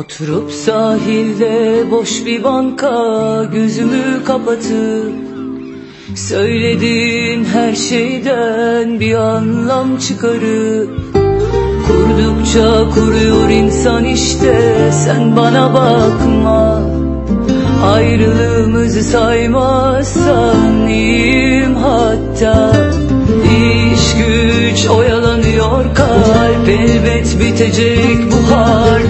Oturup sahilde boş bir banka gözümü kapatıp Söylediğin her şeyden bir anlam çıkarıp Kurdukça kuruyor insan işte sen bana bakma. Ayrılığımızı saymazsan iyiyim elbet bitecek bu harp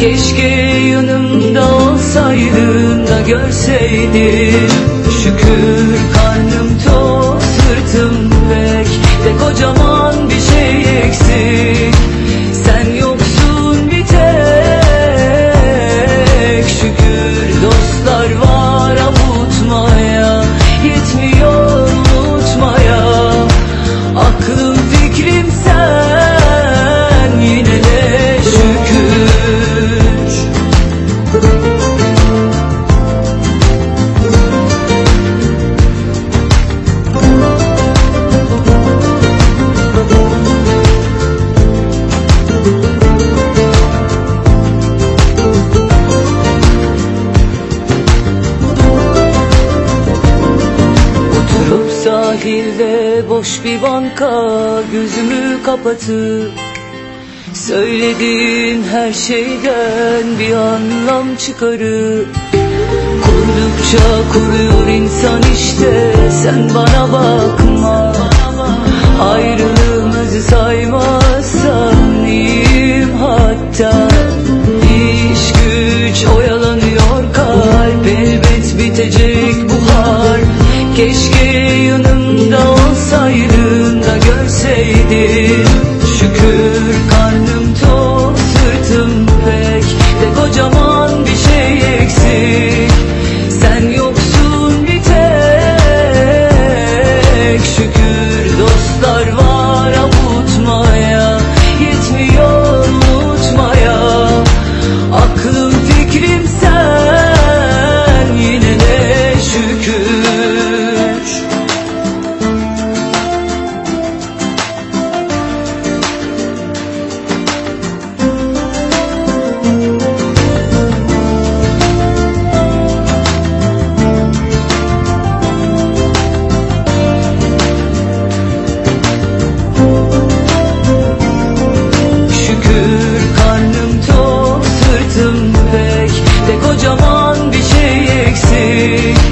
Keşke yanımda olsaydın da görseydin. Şükür karnım tok sırtım bek De kocaman bir şey eksik sahilde boş bir banka gözümü kapatıp Söylediğin her şeyden bir anlam çıkarıp Kurdukça kuruyor insan işte. Sen bana bakma You.